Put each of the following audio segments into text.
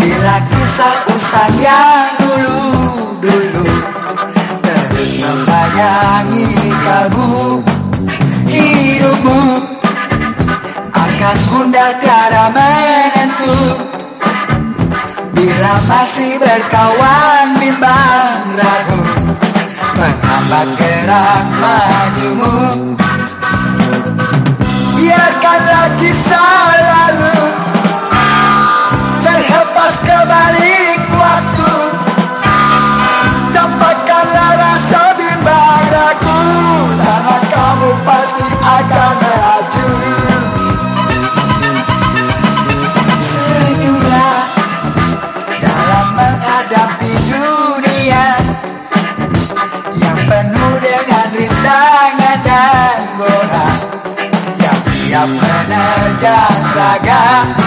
Bila kisah usah yang dulu-dulu Terus membayangi kalbu Hidupmu. Akan bunda tiada menentu. Bila masih berkawan bimbang ragu. Menghambat gerak majumu pasti akan melaju. Senyumlah dalam menghadapi dunia Yang penuh dengan rintangan dan gora. Yang siap menerjang raga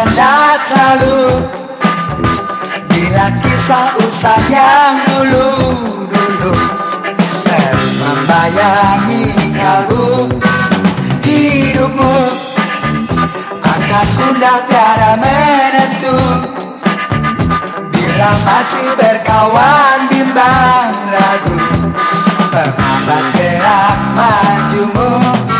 bercanda selalu Bila kisah usah yang dulu-dulu membayangi kamu. Hidupmu Akan sudah tiada menentu. Bila masih berkawan bimbang ragu Penghambat gerak majumu.